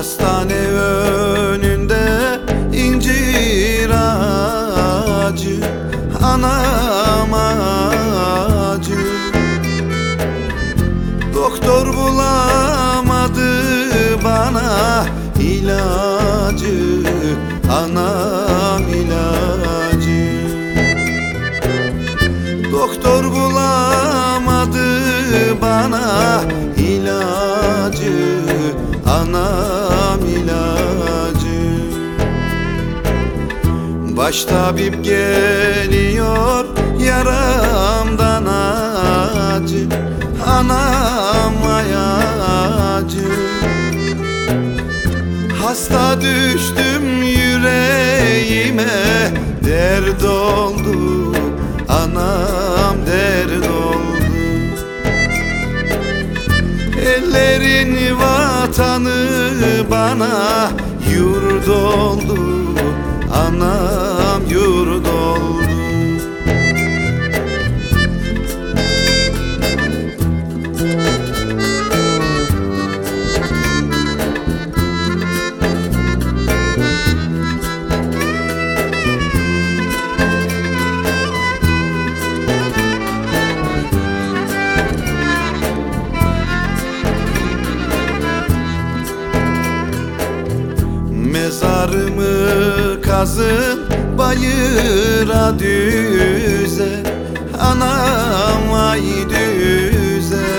Hastane önünde incir ağacı Anam ağacı. Doktor bulamadı bana ilacı Anam ilacı. Doktor bulamadı bana ilacı. Anam ilacı. Baş tabip geliyor yaramdan acı. Anam ayacı. Hasta düştüm yüreğime Dert oldu Anam vatanı bana yurt oldu. Anam yurt oldu Mezarımı kazın bayıra düze. Anam ay düze.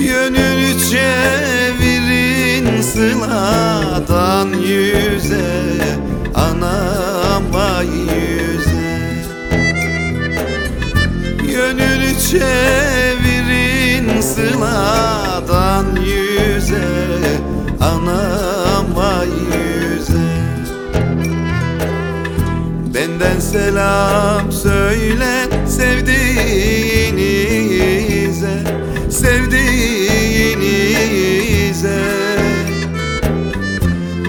Yönünü çevirin sıladan yüze. Anam ay yüze. Yönünü çevirin sıladan yüze. Anam Benden selam söyle sevdiğinize Sevdiğinize.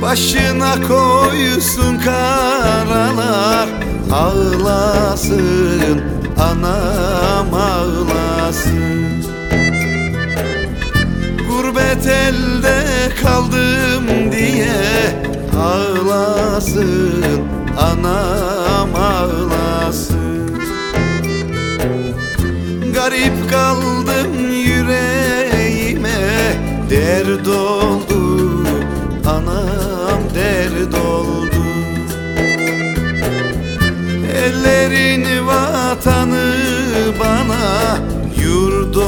Başına koysun karalar Ağlasın anam ağlasın. Gurbet elde kaldım diye Ağlasın anam anam ağlasın. Garip kaldım yüreğime Dert oldu. Anam dert oldu. Ellerin vatanı bana yurdu